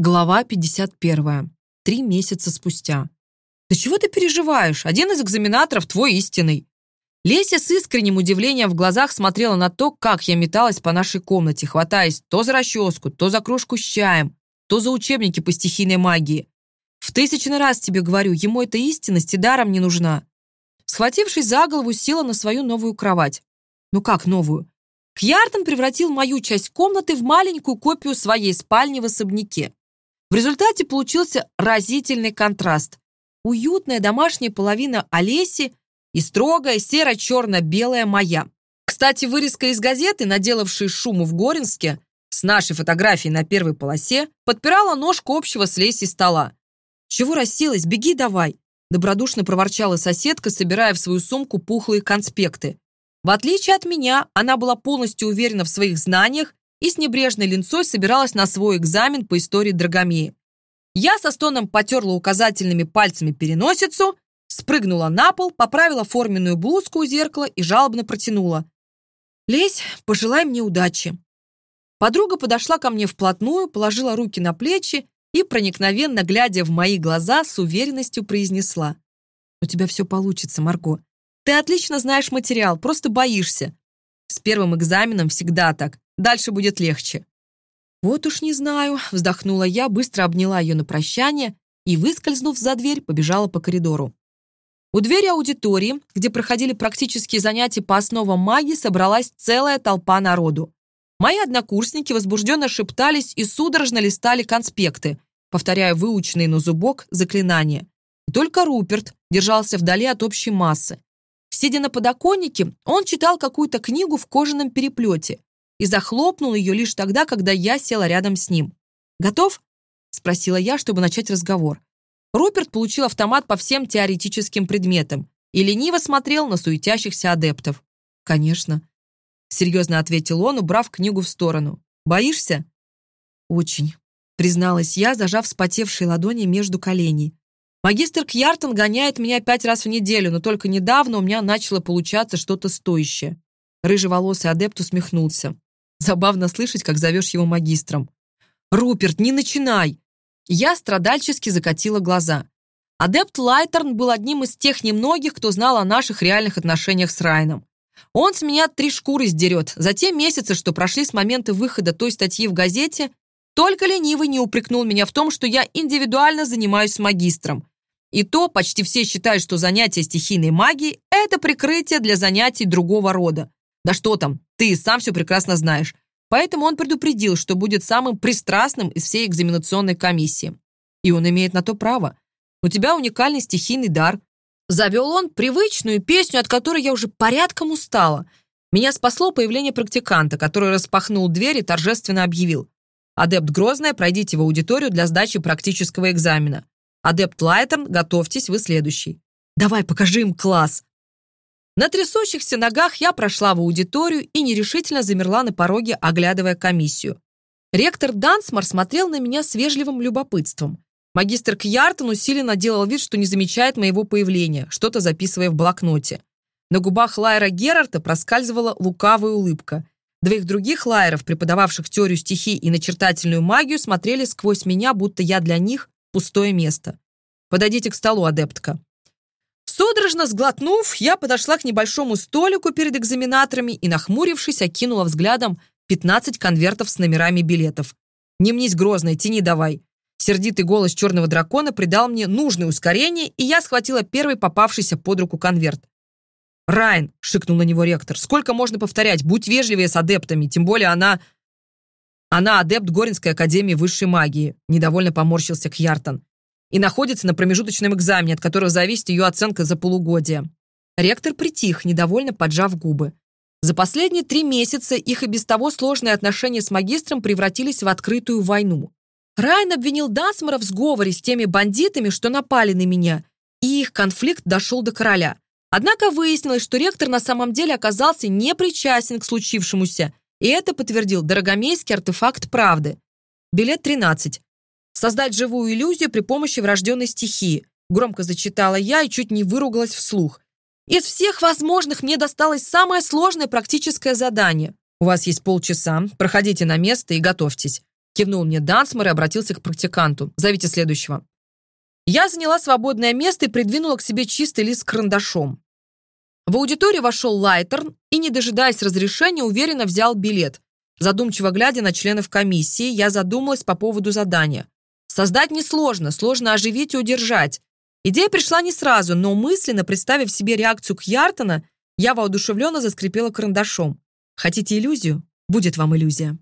Глава 51. Три месяца спустя. «Да чего ты переживаешь? Один из экзаменаторов твой истинный». Леся с искренним удивлением в глазах смотрела на то, как я металась по нашей комнате, хватаясь то за расческу, то за кружку с чаем, то за учебники по стихийной магии. «В тысячный раз тебе говорю, ему эта истинность и даром не нужна». Схватившись за голову, села на свою новую кровать. Ну как новую? Кьяртон превратил мою часть комнаты в маленькую копию своей спальни в особняке. В результате получился разительный контраст. Уютная домашняя половина Олеси и строгая серо-черно-белая моя. Кстати, вырезка из газеты, наделавшей шуму в Горинске, с нашей фотографией на первой полосе, подпирала ножку общего с Лесей стола. «Чего расселась? Беги давай!» добродушно проворчала соседка, собирая в свою сумку пухлые конспекты. В отличие от меня, она была полностью уверена в своих знаниях и с небрежной линцой собиралась на свой экзамен по истории Драгомеи. Я со стоном потерла указательными пальцами переносицу, спрыгнула на пол, поправила форменную блузку у зеркала и жалобно протянула. «Лезь, пожелай мне удачи». Подруга подошла ко мне вплотную, положила руки на плечи и, проникновенно глядя в мои глаза, с уверенностью произнесла. «У тебя все получится, Марго. Ты отлично знаешь материал, просто боишься. С первым экзаменом всегда так. Дальше будет легче». «Вот уж не знаю», — вздохнула я, быстро обняла ее на прощание и, выскользнув за дверь, побежала по коридору. У двери аудитории, где проходили практические занятия по основам магии, собралась целая толпа народу. Мои однокурсники возбужденно шептались и судорожно листали конспекты, повторяя выученные на зубок заклинания. И только Руперт держался вдали от общей массы. Сидя на подоконнике, он читал какую-то книгу в кожаном переплете. и захлопнул ее лишь тогда, когда я села рядом с ним. «Готов?» — спросила я, чтобы начать разговор. Руперт получил автомат по всем теоретическим предметам и лениво смотрел на суетящихся адептов. «Конечно», — серьезно ответил он, убрав книгу в сторону. «Боишься?» «Очень», — призналась я, зажав вспотевшие ладони между коленей. «Магистр Кьяртон гоняет меня пять раз в неделю, но только недавно у меня начало получаться что-то стоящее». Рыжеволосый адепт усмехнулся. Забавно слышать, как зовешь его магистром. «Руперт, не начинай!» Я страдальчески закатила глаза. Адепт Лайтерн был одним из тех немногих, кто знал о наших реальных отношениях с Райном. Он с меня три шкуры сдерет. За те месяцы, что прошли с момента выхода той статьи в газете, только ленивый не упрекнул меня в том, что я индивидуально занимаюсь с магистром. И то почти все считают, что занятие стихийной магией – это прикрытие для занятий другого рода. Да что там, ты и сам все прекрасно знаешь. Поэтому он предупредил, что будет самым пристрастным из всей экзаменационной комиссии. И он имеет на то право. У тебя уникальный стихийный дар. Завел он привычную песню, от которой я уже порядком устала. Меня спасло появление практиканта, который распахнул дверь и торжественно объявил. «Адепт Грозная, пройдите в аудиторию для сдачи практического экзамена. Адепт Лайтерн, готовьтесь, вы следующий». «Давай, покажи им класс!» На трясущихся ногах я прошла в аудиторию и нерешительно замерла на пороге, оглядывая комиссию. Ректор Дансмар смотрел на меня с вежливым любопытством. Магистр Кьяртон усиленно делал вид, что не замечает моего появления, что-то записывая в блокноте. На губах Лайера Герарта проскальзывала лукавая улыбка. Двоих других лайеров, преподававших теорию стихий и начертательную магию, смотрели сквозь меня, будто я для них пустое место. «Подойдите к столу, адептка», Судорожно сглотнув, я подошла к небольшому столику перед экзаменаторами и, нахмурившись, окинула взглядом 15 конвертов с номерами билетов. «Не мнись грозной, тяни давай!» Сердитый голос черного дракона придал мне нужное ускорение, и я схватила первый попавшийся под руку конверт. «Райан!» — шикнул на него ректор. «Сколько можно повторять? Будь вежливее с адептами, тем более она...» «Она адепт Горинской академии высшей магии», — недовольно поморщился Кьяртон и находится на промежуточном экзамене, от которого зависит ее оценка за полугодие. Ректор притих, недовольно поджав губы. За последние три месяца их и без того сложные отношения с магистром превратились в открытую войну. Райан обвинил Дансмара в сговоре с теми бандитами, что напали на меня, и их конфликт дошел до короля. Однако выяснилось, что ректор на самом деле оказался не причастен к случившемуся, и это подтвердил дорогомейский артефакт правды. Билет 13 создать живую иллюзию при помощи врожденной стихии. Громко зачитала я и чуть не выругалась вслух. Из всех возможных мне досталось самое сложное практическое задание. У вас есть полчаса, проходите на место и готовьтесь. Кивнул мне Дансмор и обратился к практиканту. Зовите следующего. Я заняла свободное место и придвинула к себе чистый лист с карандашом. В аудиторию вошел Лайтерн и, не дожидаясь разрешения, уверенно взял билет. Задумчиво глядя на членов комиссии, я задумалась по поводу задания. Создать несложно, сложно оживить и удержать. Идея пришла не сразу, но мысленно представив себе реакцию Кьяртона, я воодушевленно заскрипела карандашом. Хотите иллюзию? Будет вам иллюзия.